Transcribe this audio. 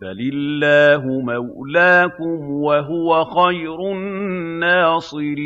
بَلِ اللَّهُ مَوْلَاكُمْ ۖ وَهُوَ خَيْرُ النَّاصِرِينَ